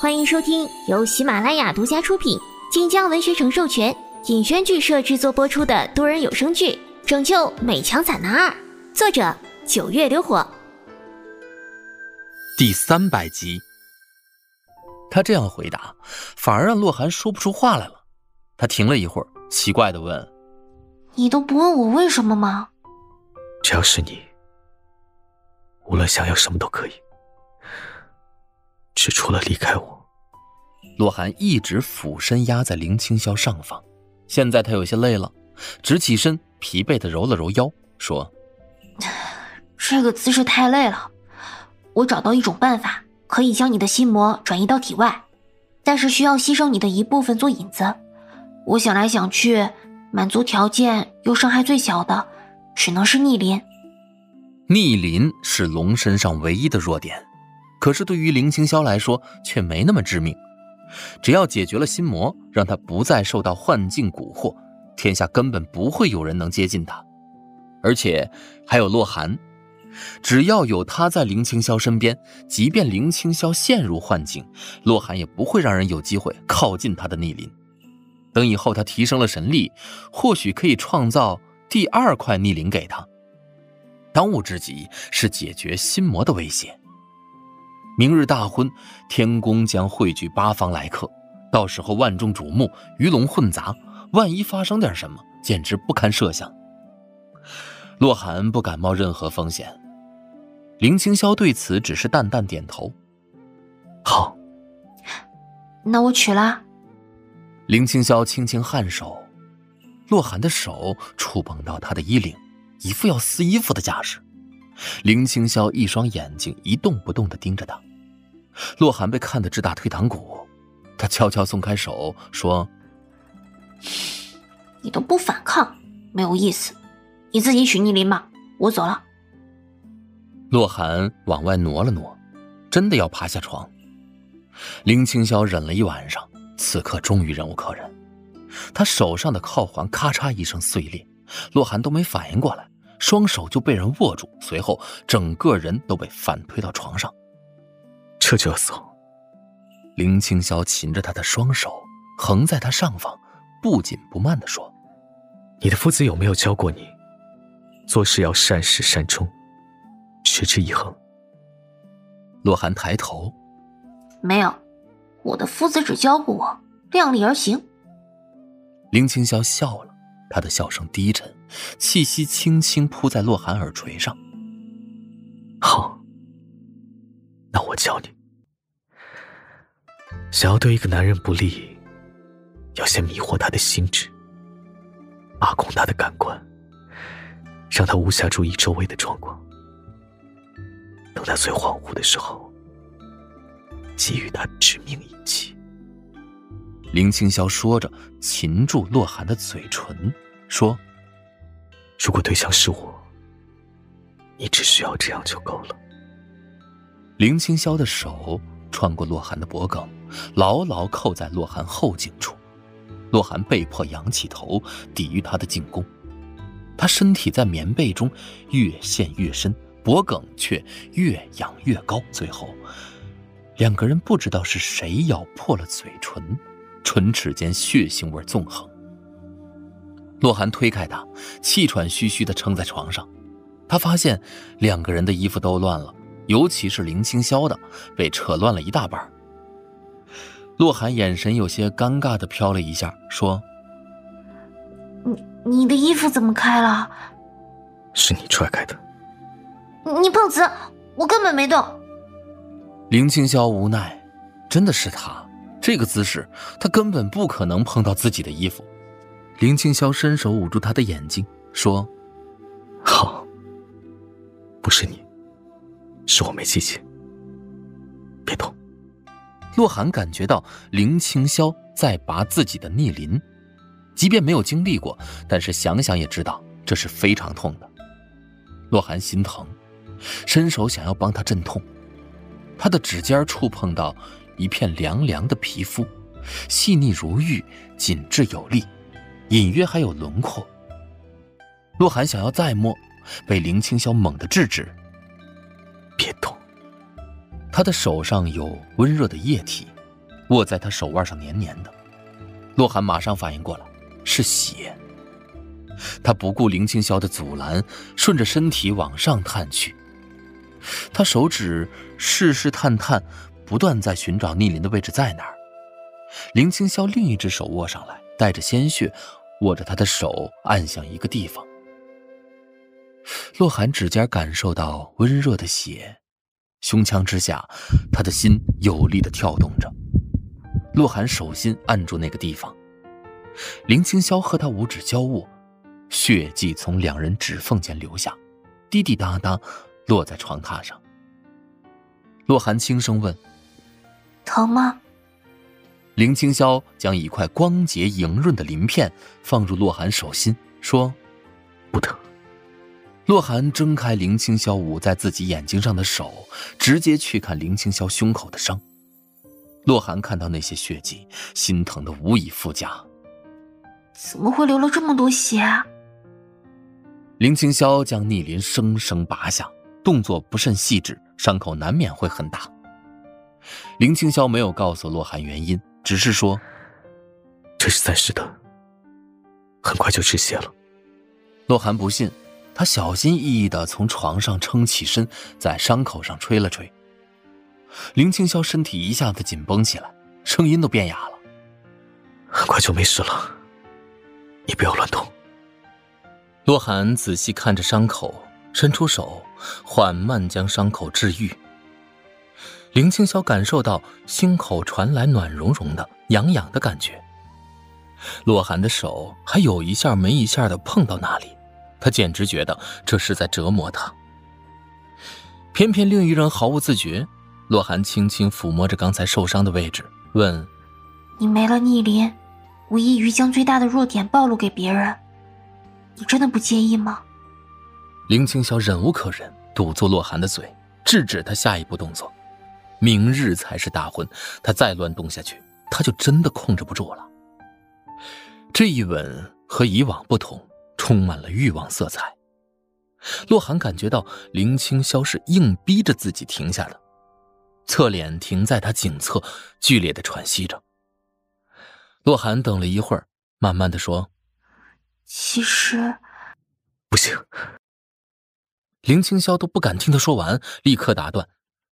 欢迎收听由喜马拉雅独家出品、晋江文学城授权、尹轩剧社制作播出的多人有声剧《拯救美强惨男二》，作者九月流火。第三百集。他这样回答，反而让洛寒说不出话来了。他停了一会儿，奇怪的问：“你都不问我为什么吗？”只要是你，无论想要什么都可以。只除了离开我，洛寒一直俯身压在林青霄上方。现在他有些累了，直起身，疲惫的揉了揉腰，说：“这个姿势太累了，我找到一种办法，可以将你的心魔转移到体外，但是需要牺牲你的一部分做引子。我想来想去，满足条件又伤害最小的，只能是逆鳞。逆鳞是龙身上唯一的弱点。”可是对于林青霄来说，却没那么致命。只要解决了心魔，让他不再受到幻境蛊惑，天下根本不会有人能接近他。而且还有洛寒，只要有他在林青霄身边，即便林青霄陷入幻境，洛寒也不会让人有机会靠近他的逆鳞。等以后他提升了神力，或许可以创造第二块逆鳞给他。当务之急是解决心魔的威胁。明日大婚，天宫将汇聚八方来客，到时候万众瞩目，鱼龙混杂，万一发生点什么，简直不堪设想。洛寒不敢冒任何风险，林青霄对此只是淡淡点头。好，那我娶了。林青霄轻轻颔首，洛寒的手触碰到他的衣领，一副要撕衣服的架势。林青霄一双眼睛一动不动地盯着他。洛寒被看得直打退堂鼓，他悄悄松开手，说：“你都不反抗，没有意思，你自己取逆鳞吧，我走了。”洛寒往外挪了挪，真的要爬下床。林青霄忍了一晚上，此刻终于忍无可忍，他手上的靠环咔嚓一声碎裂，洛寒都没反应过来，双手就被人握住，随后整个人都被反推到床上。这就要走。林青霄擒着他的双手，横在他上方，不紧不慢地说：“你的夫子有没有教过你，做事要善始善终，持之以恒？”洛寒抬头：“没有，我的夫子只教过我量力而行。”林青霄笑了，他的笑声低沉，气息轻轻扑在洛寒耳垂上。好。那我教你，想要对一个男人不利，要先迷惑他的心智，把控他的感官，让他无暇注意周围的状况。等他最恍惚的时候，给予他致命一击。林青霄说着，擒住洛寒的嘴唇，说：“如果对象是我，你只需要这样就够了。”林青霄的手穿过洛寒的脖颈，牢牢扣在洛寒后颈处。洛寒被迫仰起头，抵御他的进攻。他身体在棉被中越陷越深，脖颈却越仰越高。最后，两个人不知道是谁咬破了嘴唇，唇齿间血腥味纵横。洛寒推开他，气喘吁吁地撑在床上。他发现两个人的衣服都乱了。尤其是林青霄的，被扯乱了一大半。洛寒眼神有些尴尬的飘了一下，说：“你你的衣服怎么开了？是你踹开的。你碰瓷，我根本没动。”林青霄无奈，真的是他这个姿势，他根本不可能碰到自己的衣服。林青霄伸手捂住他的眼睛，说：“好，不是你。”是我没记起，别动。洛寒感觉到林青霄在拔自己的逆鳞，即便没有经历过，但是想想也知道这是非常痛的。洛寒心疼，伸手想要帮他镇痛，他的指尖触碰到一片凉凉的皮肤，细腻如玉，紧致有力，隐约还有轮廓。洛寒想要再摸，被林青霄猛地制止。他的手上有温热的液体，握在他手腕上黏黏的。洛寒马上反应过来，是血。他不顾林青霄的阻拦，顺着身体往上探去。他手指试试探探，不断在寻找逆鳞的位置在哪儿。林青霄另一只手握上来，带着鲜血，握着他的手按向一个地方。洛寒指尖感受到温热的血，胸腔之下，他的心有力的跳动着。洛寒手心按住那个地方，林青霄和他五指交握，血迹从两人指缝间流下，滴滴答答，落在床榻上。洛寒轻声问：“疼吗？”林青霄将一块光洁莹润的鳞片放入洛寒手心，说：“不疼。”洛寒睁开林青霄捂在自己眼睛上的手，直接去看林青霄胸口的伤。洛寒看到那些血迹，心疼的无以复加。怎么会流了这么多血？林青霄将逆鳞生生拔下，动作不甚细致，伤口难免会很大。林青霄没有告诉洛寒原因，只是说：“这是暂时的，很快就止血了。”洛寒不信。他小心翼翼地从床上撑起身，在伤口上吹了吹。林青霄身体一下子紧绷起来，声音都变哑了。很快就没事了，你不要乱动。洛寒仔细看着伤口，伸出手，缓慢将伤口治愈。林青霄感受到心口传来暖融融的、痒痒的感觉。洛寒的手还有一下没一下的碰到那里。他简直觉得这是在折磨他。偏偏另一人毫无自觉。洛寒轻轻抚摸着刚才受伤的位置，问：“你没了逆鳞，无异于将最大的弱点暴露给别人，你真的不介意吗？”林青霄忍无可忍，堵住洛寒的嘴，制止他下一步动作。明日才是大婚，他再乱动下去，他就真的控制不住了。这一吻和以往不同。充满了欲望色彩。洛寒感觉到林青霄是硬逼着自己停下的，侧脸停在他颈侧，剧烈的喘息着。洛寒等了一会儿，慢慢的说：“其实，不行。”林青霄都不敢听他说完，立刻打断。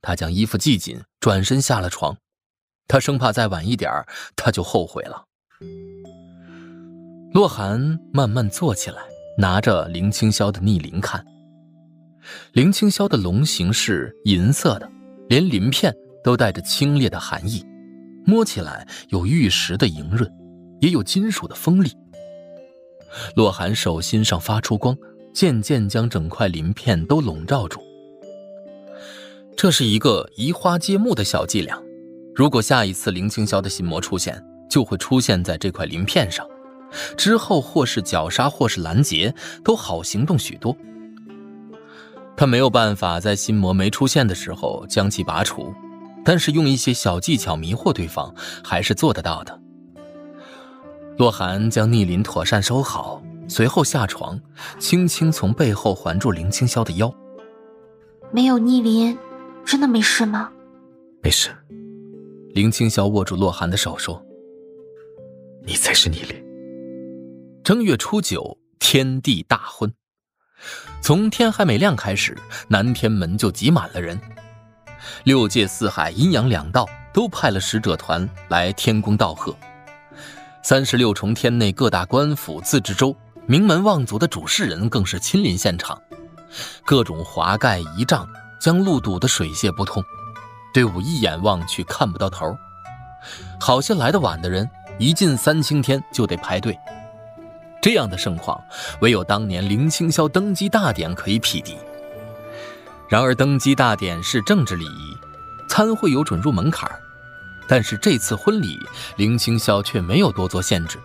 他将衣服系紧，转身下了床。他生怕再晚一点他就后悔了。洛寒慢慢坐起来，拿着林青霄的逆鳞看。林青霄的龙形是银色的，连鳞片都带着清冽的寒意，摸起来有玉石的莹润，也有金属的锋利。洛寒手心上发出光，渐渐将整块鳞片都笼罩住。这是一个移花接木的小伎俩，如果下一次林青霄的心魔出现，就会出现在这块鳞片上。之后或是绞杀，或是拦截，都好行动许多。他没有办法在心魔没出现的时候将其拔除，但是用一些小技巧迷惑对方还是做得到的。洛寒将逆鳞妥善收好，随后下床，轻轻从背后环住林青霄的腰。没有逆鳞，真的没事吗？没事。林青霄握住洛寒的手说：“你才是逆鳞。”正月初九，天地大婚。从天还没亮开始，南天门就挤满了人。六界四海、阴阳两道都派了使者团来天宫道贺。三十六重天内各大官府、自治州、名门望族的主事人更是亲临现场，各种华盖仪仗将路堵得水泄不通，队伍一眼望去看不到头。好些来的晚的人，一进三清天就得排队。这样的盛况，唯有当年林青霄登基大典可以匹敌。然而，登基大典是政治礼仪，参会有准入门槛但是这次婚礼，林青霄却没有多做限制，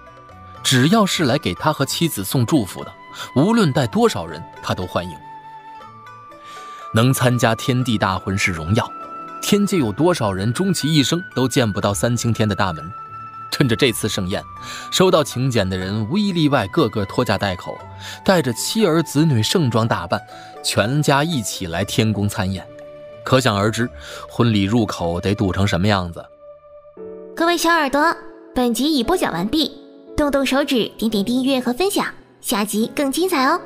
只要是来给他和妻子送祝福的，无论带多少人，他都欢迎。能参加天地大婚是荣耀，天界有多少人终其一生都见不到三清天的大门？趁着这次盛宴，收到请柬的人无一例外，个个拖家带口，带着妻儿子女盛装打扮，全家一起来天宫参宴。可想而知，婚礼入口得堵成什么样子。各位小耳朵，本集已播讲完毕，动动手指，点点订阅和分享，下集更精彩哦。